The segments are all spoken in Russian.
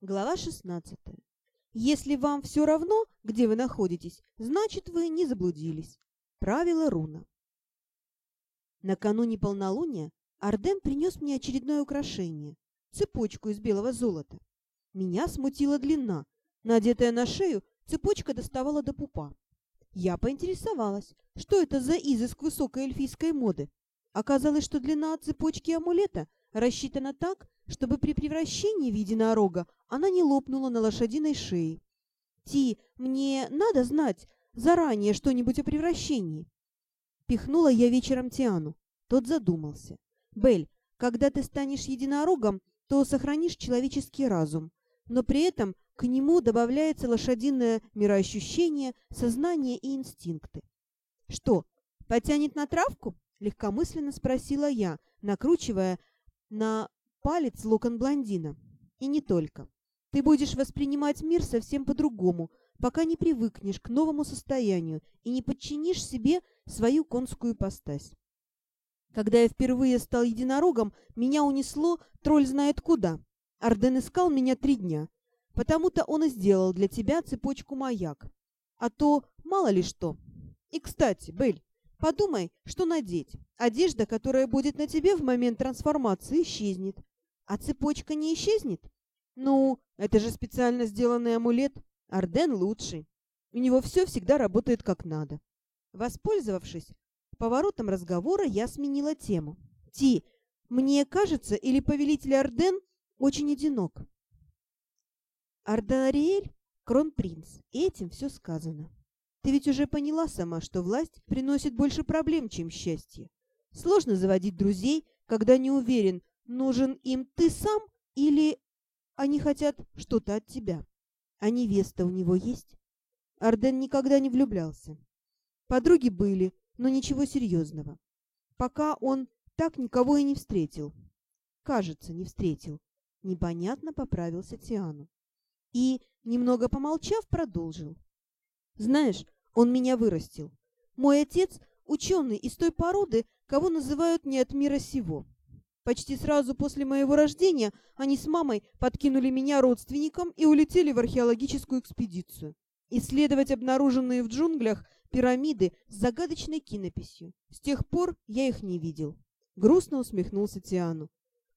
Глава 16. Если вам все равно, где вы находитесь, значит, вы не заблудились. Правило руна. Накануне полнолуния Арден принес мне очередное украшение – цепочку из белого золота. Меня смутила длина. Надетая на шею, цепочка доставала до пупа. Я поинтересовалась, что это за изыск высокой эльфийской моды. Оказалось, что длина цепочки амулета рассчитана так, чтобы при превращении в единорога она не лопнула на лошадиной шее. «Ти, мне надо знать заранее что-нибудь о превращении». Пихнула я вечером Тиану. Тот задумался. «Бель, когда ты станешь единорогом, то сохранишь человеческий разум, но при этом к нему добавляется лошадиное мироощущение, сознание и инстинкты». «Что, потянет на травку?» — легкомысленно спросила я, накручивая на палец локон блондина. И не только. Ты будешь воспринимать мир совсем по-другому, пока не привыкнешь к новому состоянию и не подчинишь себе свою конскую постась. Когда я впервые стал единорогом, меня унесло тролль знает куда. Арден искал меня три дня. Потому-то он и сделал для тебя цепочку-маяк. А то мало ли что. И, кстати, Бель, подумай, что надеть. Одежда, которая будет на тебе в момент трансформации, исчезнет. А цепочка не исчезнет? Ну, это же специально сделанный амулет. Арден лучший. У него все всегда работает как надо. Воспользовавшись поворотом разговора, я сменила тему. Ти, мне кажется, или повелитель Арден очень одинок. Арден Ариэль — кронпринц, этим все сказано. Ты ведь уже поняла сама, что власть приносит больше проблем, чем счастье. Сложно заводить друзей, когда не уверен, нужен им ты сам или они хотят что-то от тебя? А невеста у него есть? Арден никогда не влюблялся. Подруги были, но ничего серьезного. Пока он так никого и не встретил. Кажется, не встретил. Непонятно поправился Тиану. И, немного помолчав, продолжил. Знаешь, он меня вырастил. Мой отец — ученый из той породы, кого называют не от мира сего. Почти сразу после моего рождения они с мамой подкинули меня родственникам и улетели в археологическую экспедицию. Исследовать обнаруженные в джунглях пирамиды с загадочной кинописью. С тех пор я их не видел. Грустно усмехнулся Тиану.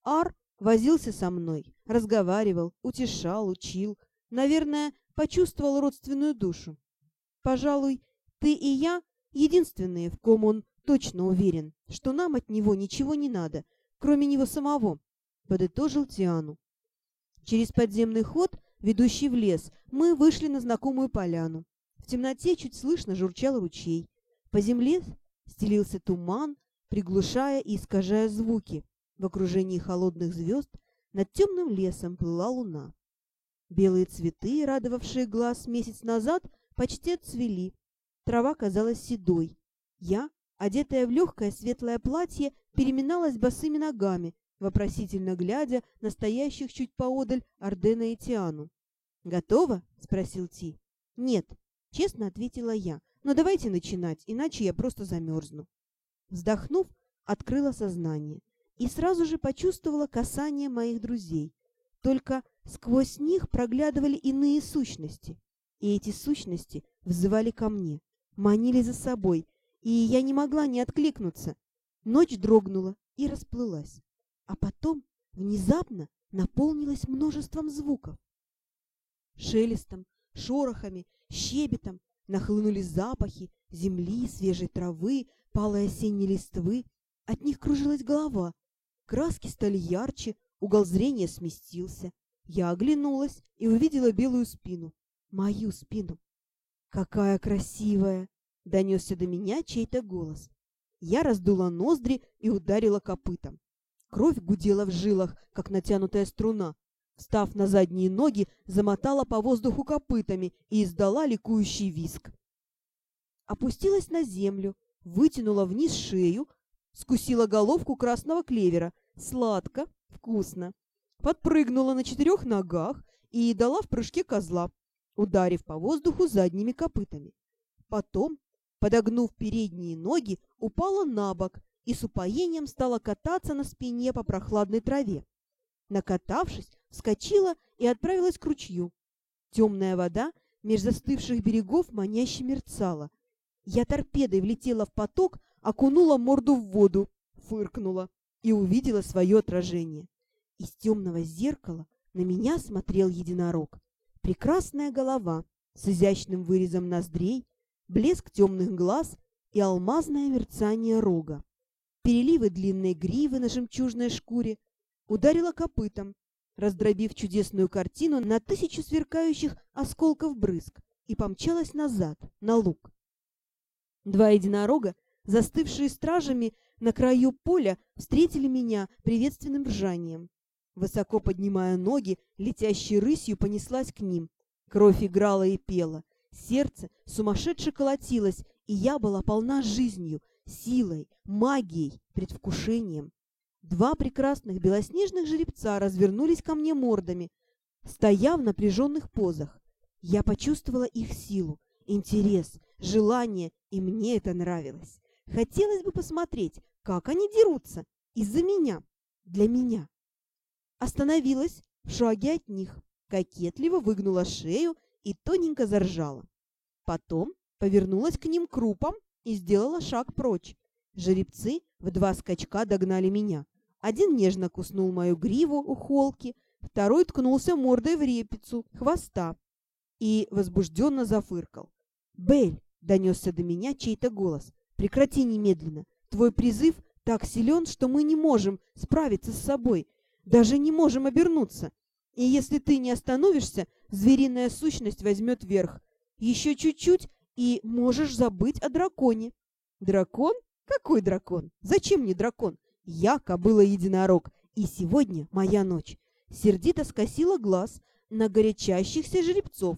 Ар возился со мной, разговаривал, утешал, учил. Наверное, почувствовал родственную душу. Пожалуй, ты и я единственные, в ком он точно уверен, что нам от него ничего не надо, кроме него самого, подытожил Тиану. Через подземный ход, ведущий в лес, мы вышли на знакомую поляну. В темноте чуть слышно журчал ручей. По земле стелился туман, приглушая и искажая звуки. В окружении холодных звезд над темным лесом плыла луна. Белые цветы, радовавшие глаз месяц назад, почти отцвели. Трава казалась седой. Я, одетая в легкое светлое платье, переминалась босыми ногами, вопросительно глядя на стоящих чуть поодаль Ардена и Тиану. «Готово?» — спросил Ти. «Нет», — честно ответила я. «Но давайте начинать, иначе я просто замерзну». Вздохнув, открыла сознание и сразу же почувствовала касание моих друзей. Только сквозь них проглядывали иные сущности, и эти сущности взывали ко мне, манили за собой, и я не могла не откликнуться, Ночь дрогнула и расплылась, а потом внезапно наполнилась множеством звуков. Шелестом, шорохами, щебетом нахлынули запахи земли, свежей травы, палой осенней листвы. От них кружилась голова. Краски стали ярче, угол зрения сместился. Я оглянулась и увидела белую спину. Мою спину. «Какая красивая!» — донесся до меня чей-то голос. Я раздула ноздри и ударила копытом. Кровь гудела в жилах, как натянутая струна. Встав на задние ноги, замотала по воздуху копытами и издала ликующий виск. Опустилась на землю, вытянула вниз шею, скусила головку красного клевера. Сладко, вкусно. Подпрыгнула на четырех ногах и дала в прыжке козла, ударив по воздуху задними копытами. Потом подогнув передние ноги, упала на бок и с упоением стала кататься на спине по прохладной траве. Накатавшись, вскочила и отправилась к ручью. Темная вода меж застывших берегов маняще мерцала. Я торпедой влетела в поток, окунула морду в воду, фыркнула и увидела свое отражение. Из темного зеркала на меня смотрел единорог. Прекрасная голова с изящным вырезом ноздрей, блеск темных глаз и алмазное мерцание рога. Переливы длинной гривы на жемчужной шкуре ударила копытом, раздробив чудесную картину на тысячу сверкающих осколков брызг, и помчалась назад, на луг. Два единорога, застывшие стражами на краю поля, встретили меня приветственным ржанием. Высоко поднимая ноги, летящей рысью понеслась к ним. Кровь играла и пела. Сердце сумасшедше колотилось, и я была полна жизнью, силой, магией, предвкушением. Два прекрасных белоснежных жеребца развернулись ко мне мордами, стоя в напряженных позах. Я почувствовала их силу, интерес, желание, и мне это нравилось. Хотелось бы посмотреть, как они дерутся из-за меня, для меня. Остановилась в шаге от них, кокетливо выгнула шею и тоненько заржала. Потом повернулась к ним крупом и сделала шаг прочь. Жеребцы в два скачка догнали меня. Один нежно куснул мою гриву у холки, второй ткнулся мордой в репицу хвоста и возбужденно зафыркал. «Бель!» — донесся до меня чей-то голос. «Прекрати немедленно! Твой призыв так силен, что мы не можем справиться с собой, даже не можем обернуться. И если ты не остановишься, звериная сущность возьмет верх. Еще чуть-чуть, и можешь забыть о драконе». «Дракон? Какой дракон? Зачем мне дракон? Я кобыла-единорог, и сегодня моя ночь. Сердито скосила глаз на горячащихся жеребцов.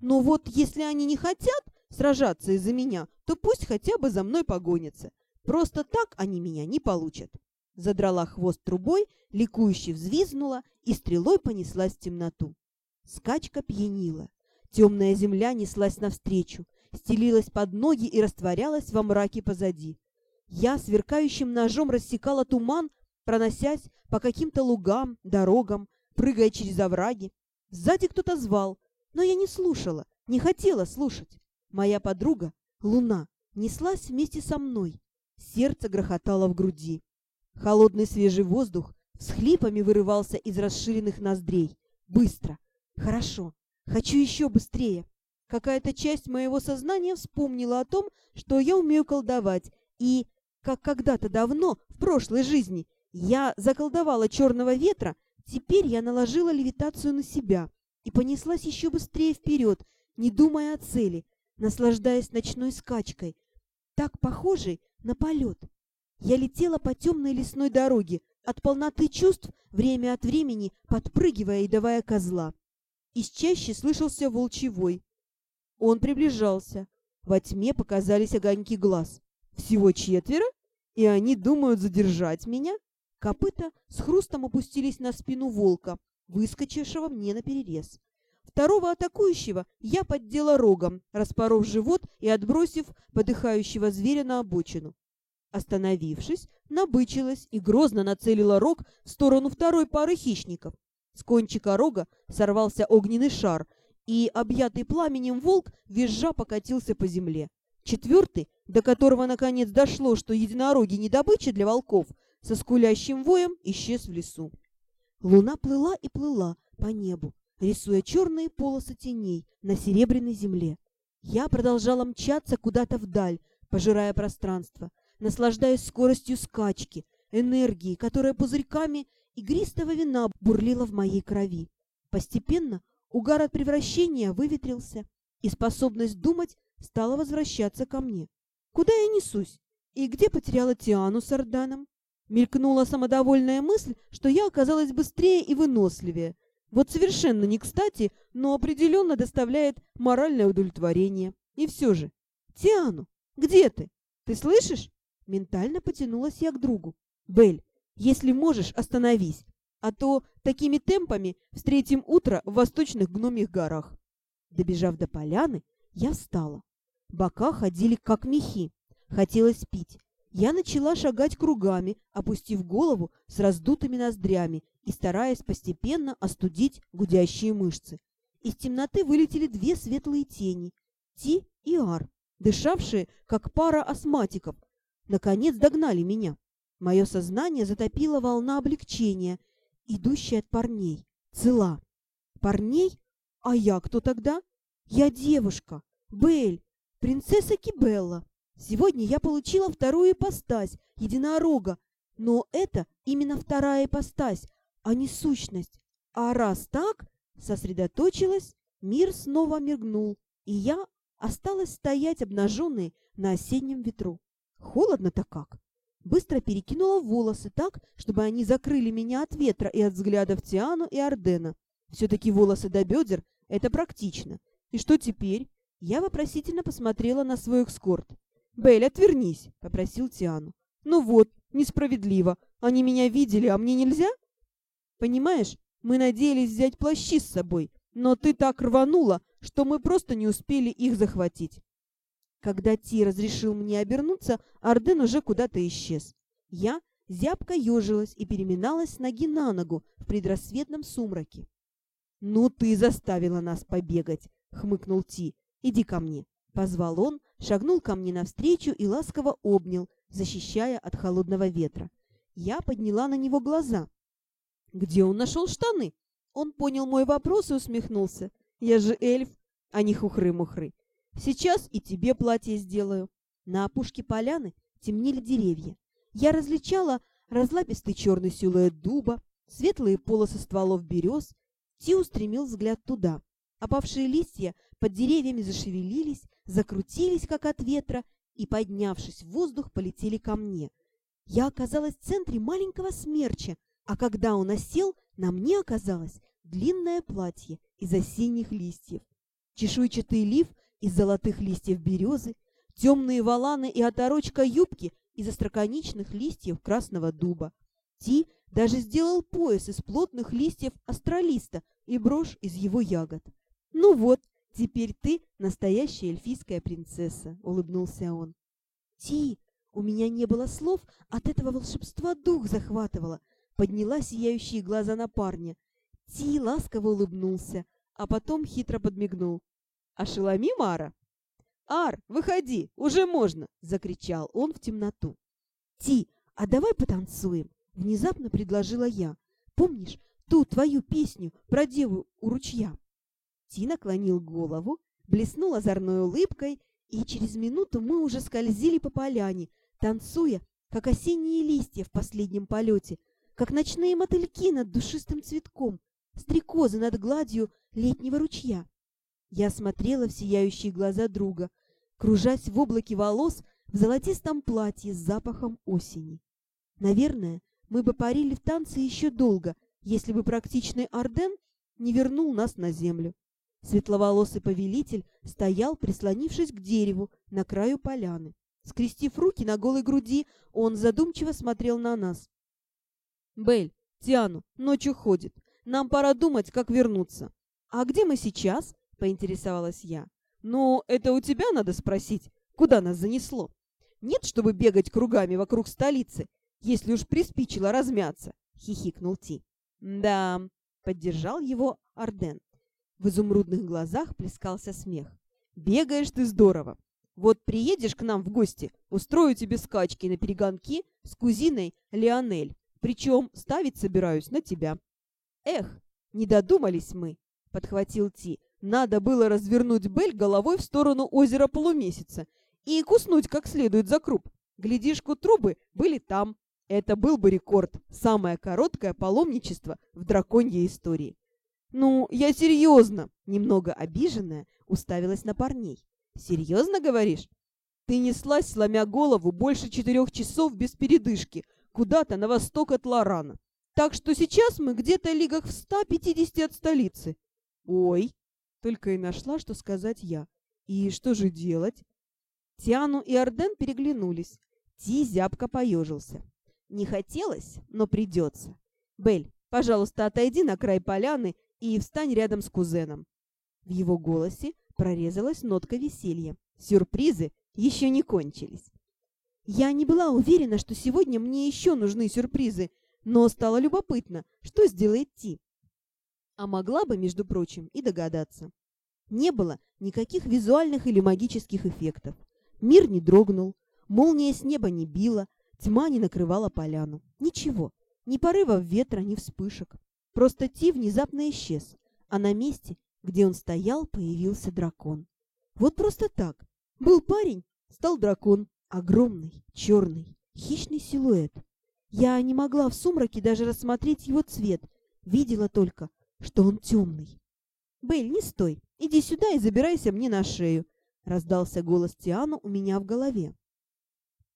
Но вот если они не хотят сражаться из-за меня, то пусть хотя бы за мной погонятся. Просто так они меня не получат. Задрала хвост трубой, ликующе взвизгнула и стрелой понеслась в темноту. Скачка пьянила. Темная земля неслась навстречу, стелилась под ноги и растворялась во мраке позади. Я сверкающим ножом рассекала туман, проносясь по каким-то лугам, дорогам, прыгая через овраги. Сзади кто-то звал, но я не слушала, не хотела слушать. Моя подруга, Луна, неслась вместе со мной. Сердце грохотало в груди. Холодный свежий воздух с хлипами вырывался из расширенных ноздрей. Быстро. Хорошо. Хочу еще быстрее. Какая-то часть моего сознания вспомнила о том, что я умею колдовать, и как когда-то давно, в прошлой жизни, я заколдовала черного ветра, теперь я наложила левитацию на себя и понеслась еще быстрее вперед, не думая о цели, наслаждаясь ночной скачкой, так похожей на полет. Я летела по темной лесной дороге, от полноты чувств время от времени подпрыгивая и давая козла. Из чаще слышался волчевой. Он приближался. Во тьме показались огоньки глаз. Всего четверо? И они думают задержать меня? Копыта с хрустом опустились на спину волка, выскочившего мне наперерез. Второго атакующего я поддела рогом, распоров живот и отбросив подыхающего зверя на обочину. Остановившись, набычилась и грозно нацелила рог в сторону второй пары хищников. С кончика рога сорвался огненный шар, и, объятый пламенем волк, визжа покатился по земле. Четвертый, до которого наконец дошло, что единороги не добыча для волков, со скулящим воем исчез в лесу. Луна плыла и плыла по небу, рисуя черные полосы теней на серебряной земле. Я продолжала мчаться куда-то вдаль, пожирая пространство, наслаждаясь скоростью скачки, энергией, которая пузырьками игристого вина бурлила в моей крови. Постепенно угар от превращения выветрился, и способность думать стала возвращаться ко мне. Куда я несусь? И где потеряла Тиану с Орданом? Мелькнула самодовольная мысль, что я оказалась быстрее и выносливее. Вот совершенно не кстати, но определенно доставляет моральное удовлетворение. И все же, Тиану, где ты? Ты слышишь? Ментально потянулась я к другу. Бель, если можешь, остановись, а то такими темпами встретим утро в восточных гномих горах. Добежав до поляны, я встала. Бока ходили как мехи. Хотелось пить. Я начала шагать кругами, опустив голову с раздутыми ноздрями и стараясь постепенно остудить гудящие мышцы. Из темноты вылетели две светлые тени — Ти и Ар, дышавшие, как пара астматиков. Наконец догнали меня. Мое сознание затопила волна облегчения, идущая от парней. Цела. Парней? А я кто тогда? Я девушка. Бель. Принцесса Кибелла. Сегодня я получила вторую ипостась, единорога. Но это именно вторая ипостась, а не сущность. А раз так, сосредоточилась, мир снова мигнул, и я осталась стоять обнаженной на осеннем ветру. Холодно-то как! Быстро перекинула волосы так, чтобы они закрыли меня от ветра и от взглядов Тиану и Ардена. Все-таки волосы до бедер — это практично. И что теперь? Я вопросительно посмотрела на свой экскорт. «Белль, отвернись!» — попросил Тиану. «Ну вот, несправедливо. Они меня видели, а мне нельзя?» «Понимаешь, мы надеялись взять плащи с собой, но ты так рванула, что мы просто не успели их захватить. Когда Ти разрешил мне обернуться, Арден уже куда-то исчез. Я зябко ежилась и переминалась ноги на ногу в предрассветном сумраке. «Ну ты заставила нас побегать!» — хмыкнул Ти. «Иди ко мне!» — позвал он, шагнул ко мне навстречу и ласково обнял, защищая от холодного ветра. Я подняла на него глаза. «Где он нашел штаны?» Он понял мой вопрос и усмехнулся. «Я же эльф, а не хухры-мухры. Сейчас и тебе платье сделаю. На опушке поляны темнели деревья. Я различала разлапистый черный силуэт дуба, светлые полосы стволов берез. Ти устремил взгляд туда. Опавшие листья под деревьями зашевелились, закрутились, как от ветра, и, поднявшись в воздух, полетели ко мне. Я оказалась в центре маленького смерча, а когда он осел, на мне оказалось длинное платье из осенних листьев. Чешуйчатый лиф из золотых листьев березы, темные валаны и оторочка юбки из остроконечных листьев красного дуба. Ти даже сделал пояс из плотных листьев астролиста и брошь из его ягод. «Ну вот, теперь ты настоящая эльфийская принцесса», — улыбнулся он. «Ти, у меня не было слов, от этого волшебства дух захватывало», — подняла сияющие глаза на парня. Ти ласково улыбнулся, а потом хитро подмигнул. Ошеломи Мара. «Ар, выходи, уже можно!» — закричал он в темноту. «Ти, а давай потанцуем!» — внезапно предложила я. «Помнишь ту твою песню про деву у ручья?» Ти наклонил голову, блеснул озорной улыбкой, и через минуту мы уже скользили по поляне, танцуя, как осенние листья в последнем полете, как ночные мотыльки над душистым цветком, стрекозы над гладью летнего ручья. Я смотрела в сияющие глаза друга, кружась в облаке волос в золотистом платье с запахом осени. Наверное, мы бы парили в танце еще долго, если бы практичный Арден не вернул нас на землю. Светловолосый повелитель стоял, прислонившись к дереву на краю поляны. Скрестив руки на голой груди, он задумчиво смотрел на нас. «Бель, Тиану, ночью ходит. Нам пора думать, как вернуться. А где мы сейчас?» — поинтересовалась я. «Ну, это у тебя надо спросить, куда нас занесло. Нет, чтобы бегать кругами вокруг столицы, если уж приспичило размяться», — хихикнул Ти. «Да», — поддержал его Арден. В изумрудных глазах плескался смех. «Бегаешь ты здорово. Вот приедешь к нам в гости, устрою тебе скачки на перегонки с кузиной Леонель, причем ставить собираюсь на тебя». «Эх, не додумались мы», — подхватил Ти. Надо было развернуть Бель головой в сторону озера полумесяца и куснуть как следует за круп. Глядишь, трубы были там. Это был бы рекорд, самое короткое паломничество в драконьей истории. «Ну, я серьезно!» — немного обиженная уставилась на парней. «Серьезно говоришь? Ты неслась, сломя голову, больше четырех часов без передышки, куда-то на восток от Лорана. Так что сейчас мы где-то лигах в 150 от столицы». «Ой!» Только и нашла, что сказать я. И что же делать? Тиану и Арден переглянулись. Ти зябко поежился. Не хотелось, но придется. Бель, пожалуйста, отойди на край поляны и встань рядом с кузеном. В его голосе прорезалась нотка веселья. Сюрпризы еще не кончились. Я не была уверена, что сегодня мне еще нужны сюрпризы, но стало любопытно, что сделает Ти. А могла бы, между прочим, и догадаться. Не было никаких визуальных или магических эффектов. Мир не дрогнул, молния с неба не била, тьма не накрывала поляну. Ничего, ни порывов ветра, ни вспышек. Просто Ти внезапно исчез, а на месте, где он стоял, появился дракон. Вот просто так. Был парень, стал дракон. Огромный, черный, хищный силуэт. Я не могла в сумраке даже рассмотреть его цвет, видела только, что он темный. «Белль, не стой, иди сюда и забирайся мне на шею», — раздался голос Тиану у меня в голове.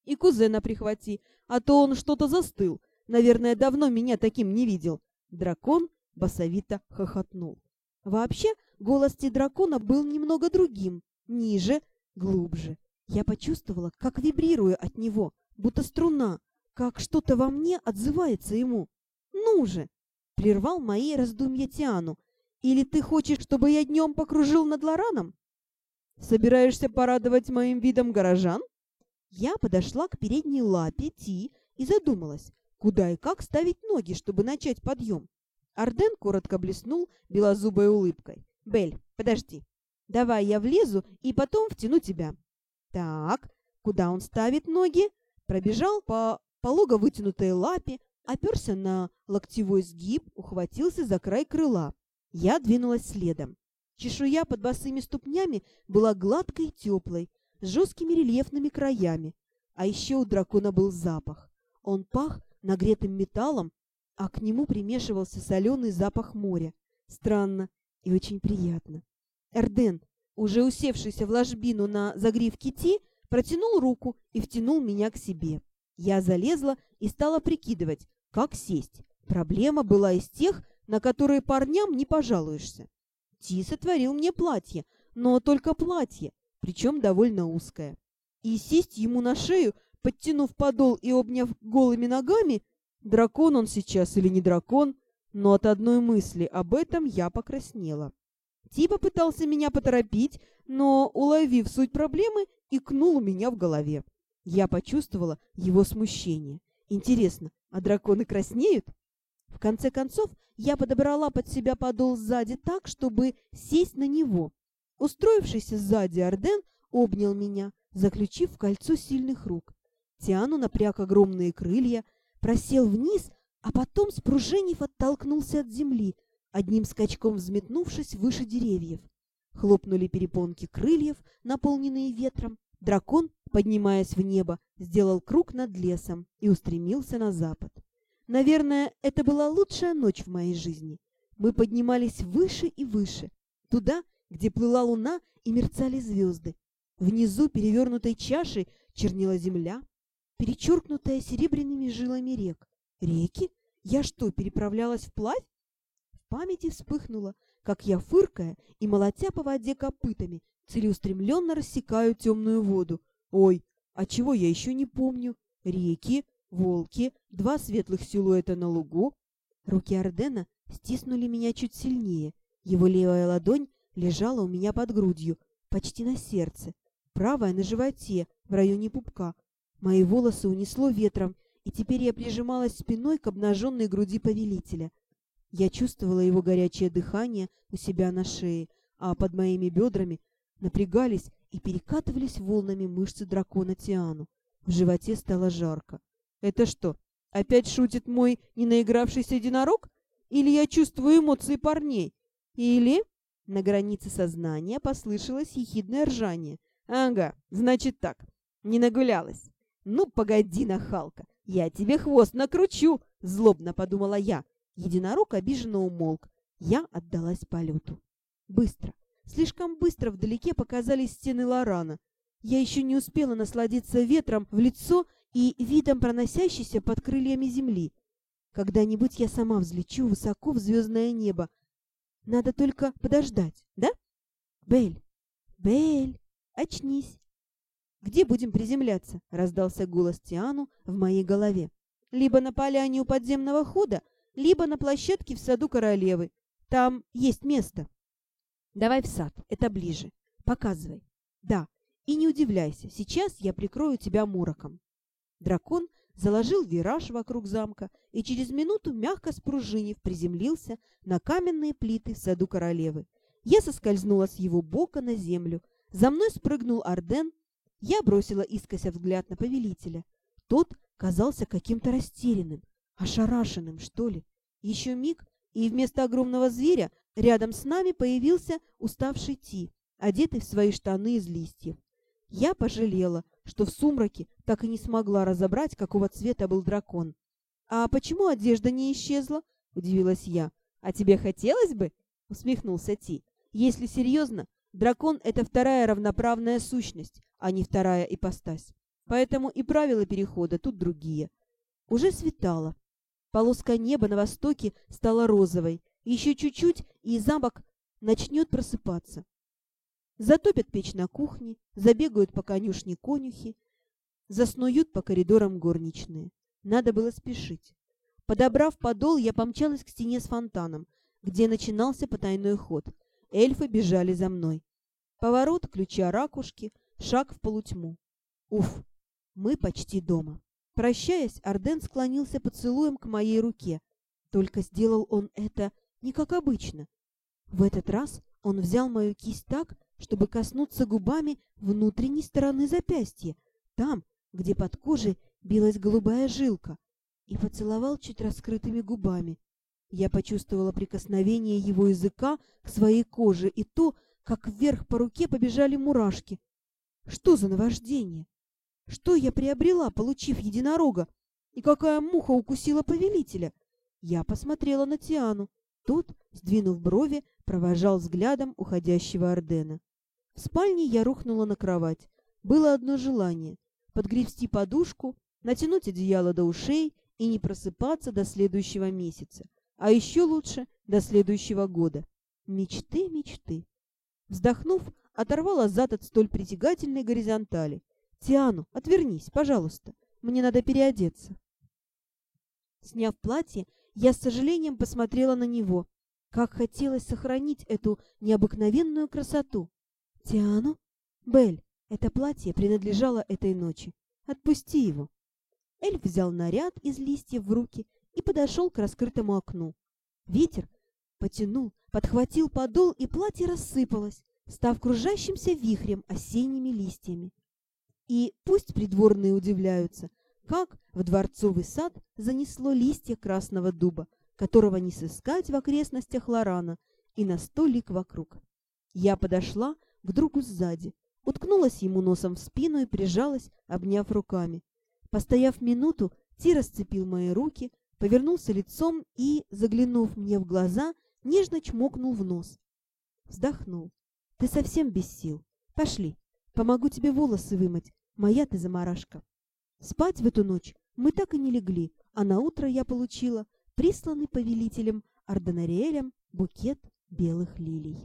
«И кузена прихвати, а то он что-то застыл. Наверное, давно меня таким не видел». Дракон басовито хохотнул. Вообще, голос дракона был немного другим, ниже, глубже. Я почувствовала, как вибрирую от него, будто струна, как что-то во мне отзывается ему. «Ну же!» — прервал мои раздумья Тиану. «Или ты хочешь, чтобы я днем покружил над Лораном?» «Собираешься порадовать моим видом горожан?» Я подошла к передней лапе Ти и задумалась, куда и как ставить ноги, чтобы начать подъем. Арден коротко блеснул белозубой улыбкой. «Бель, подожди. Давай я влезу и потом втяну тебя. Так, куда он ставит ноги? Пробежал по полого вытянутой лапе, оперся на локтевой сгиб, ухватился за край крыла. Я двинулась следом. Чешуя под босыми ступнями была гладкой и теплой, с жесткими рельефными краями. А еще у дракона был запах. Он пах нагретым металлом, а к нему примешивался соленый запах моря. Странно и очень приятно. Эрден, уже усевшийся в ложбину на загривке Ти, протянул руку и втянул меня к себе. Я залезла и стала прикидывать, как сесть. Проблема была из тех, на которые парням не пожалуешься. Ти сотворил мне платье, но только платье, причем довольно узкое. И сесть ему на шею, подтянув подол и обняв голыми ногами, дракон он сейчас или не дракон, но от одной мысли об этом я покраснела. Типа пытался меня поторопить, но, уловив суть проблемы, икнул у меня в голове. Я почувствовала его смущение. Интересно, а драконы краснеют? В конце концов, я подобрала под себя подол сзади так, чтобы сесть на него. Устроившийся сзади Орден обнял меня, заключив в кольцо сильных рук. Тиану напряг огромные крылья, просел вниз, а потом, спружинив, оттолкнулся от земли, одним скачком взметнувшись выше деревьев. Хлопнули перепонки крыльев, наполненные ветром. Дракон, поднимаясь в небо, сделал круг над лесом и устремился на запад. Наверное, это была лучшая ночь в моей жизни. Мы поднимались выше и выше, туда, где плыла луна и мерцали звезды. Внизу перевернутой чашей чернила земля, перечеркнутая серебряными жилами рек. Реки? Я что, переправлялась вплавь? памяти вспыхнуло, как я, фыркая и молотя по воде копытами, целеустремленно рассекаю темную воду. Ой, а чего я еще не помню? Реки, волки, два светлых силуэта на лугу. Руки Ардена стиснули меня чуть сильнее. Его левая ладонь лежала у меня под грудью, почти на сердце, правая на животе, в районе пупка. Мои волосы унесло ветром, и теперь я прижималась спиной к обнаженной груди повелителя — я чувствовала его горячее дыхание у себя на шее, а под моими бедрами напрягались и перекатывались волнами мышцы дракона Тиану. В животе стало жарко. «Это что, опять шутит мой ненаигравшийся единорог? Или я чувствую эмоции парней? Или...» На границе сознания послышалось ехидное ржание. «Ага, значит так, не нагулялась. Ну, погоди, нахалка, я тебе хвост накручу!» Злобно подумала я, Единорог обиженно умолк. Я отдалась полету. Быстро, слишком быстро вдалеке показались стены Лорана. Я еще не успела насладиться ветром в лицо и видом проносящейся под крыльями земли. Когда-нибудь я сама взлечу высоко в звездное небо. Надо только подождать, да? Бель, Бель, очнись. Где будем приземляться? Раздался голос Тиану в моей голове. Либо на поляне у подземного хода, либо на площадке в саду королевы. Там есть место. Давай в сад, это ближе. Показывай. Да, и не удивляйся, сейчас я прикрою тебя мороком. Дракон заложил вираж вокруг замка и через минуту, мягко спружинив, приземлился на каменные плиты в саду королевы. Я соскользнула с его бока на землю. За мной спрыгнул Арден. Я бросила искося взгляд на повелителя. Тот казался каким-то растерянным, ошарашенным, что ли. Еще миг, и вместо огромного зверя рядом с нами появился уставший Ти, одетый в свои штаны из листьев. Я пожалела, что в сумраке так и не смогла разобрать, какого цвета был дракон. «А почему одежда не исчезла?» — удивилась я. «А тебе хотелось бы?» — усмехнулся Ти. «Если серьезно, дракон — это вторая равноправная сущность, а не вторая ипостась. Поэтому и правила перехода тут другие. Уже светало. Полоска неба на востоке стала розовой. Еще чуть-чуть, и замок начнет просыпаться. Затопят печь на кухне, забегают по конюшне конюхи, заснуют по коридорам горничные. Надо было спешить. Подобрав подол, я помчалась к стене с фонтаном, где начинался потайной ход. Эльфы бежали за мной. Поворот, ключа ракушки, шаг в полутьму. Уф, мы почти дома. Прощаясь, Арден склонился поцелуем к моей руке. Только сделал он это не как обычно. В этот раз он взял мою кисть так, чтобы коснуться губами внутренней стороны запястья, там, где под кожей билась голубая жилка, и поцеловал чуть раскрытыми губами. Я почувствовала прикосновение его языка к своей коже и то, как вверх по руке побежали мурашки. Что за наваждение? Что я приобрела, получив единорога? И какая муха укусила повелителя? Я посмотрела на Тиану. Тот, сдвинув брови, провожал взглядом уходящего Ордена. В спальне я рухнула на кровать. Было одно желание — подгребсти подушку, натянуть одеяло до ушей и не просыпаться до следующего месяца. А еще лучше — до следующего года. Мечты, мечты. Вздохнув, оторвала зад от столь притягательной горизонтали. «Тиану, отвернись, пожалуйста. Мне надо переодеться». Сняв платье, я с сожалением посмотрела на него. Как хотелось сохранить эту необыкновенную красоту. «Тиану? Бель, это платье принадлежало этой ночи. Отпусти его». Эльф взял наряд из листьев в руки и подошел к раскрытому окну. Ветер потянул, подхватил подол, и платье рассыпалось, став кружащимся вихрем осенними листьями. И пусть придворные удивляются, как в дворцовый сад занесло листья красного дуба, которого не сыскать в окрестностях Лорана и на сто лик вокруг. Я подошла к другу сзади, уткнулась ему носом в спину и прижалась, обняв руками. Постояв минуту, Ти расцепил мои руки, повернулся лицом и, заглянув мне в глаза, нежно чмокнул в нос. Вздохнул. «Ты совсем без сил. Пошли, помогу тебе волосы вымыть. Моя ты заморашка. Спать в эту ночь мы так и не легли, а на утро я получила присланный повелителем Арденариэлем букет белых лилий.